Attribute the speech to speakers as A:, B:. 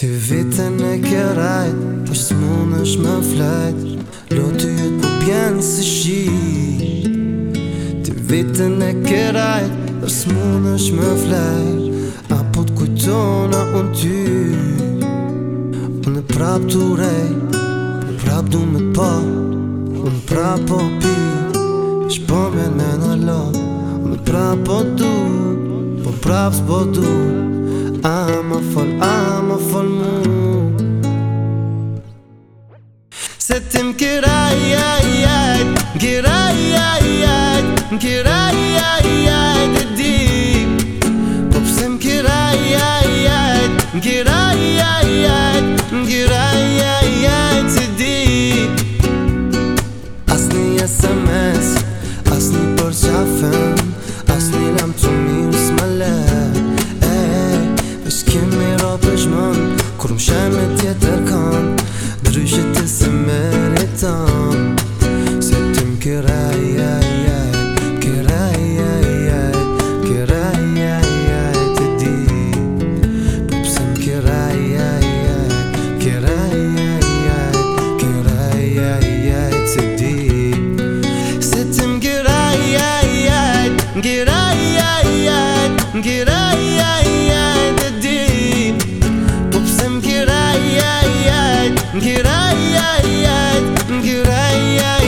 A: Të vitën e kërajt, është mund është më flajt Lo të jutë për po pjenë së shi Të vitën e kërajt, është mund është më flajt A po të kujtona unë ty Unë prap të rej unë prap du me po Unë prap po pi, shpo me në në lo Unë prap po du, po prap s'po du I'm a full, I'm a full moon Settim kirayayayt Kirayayayt Kirayayayt كرايات كرايات كرايات تدي ببسم كرايات كرايات كرايات تدي ستم كرايات كرايات كرايات تدي ببسم كرايات كرايات كرايات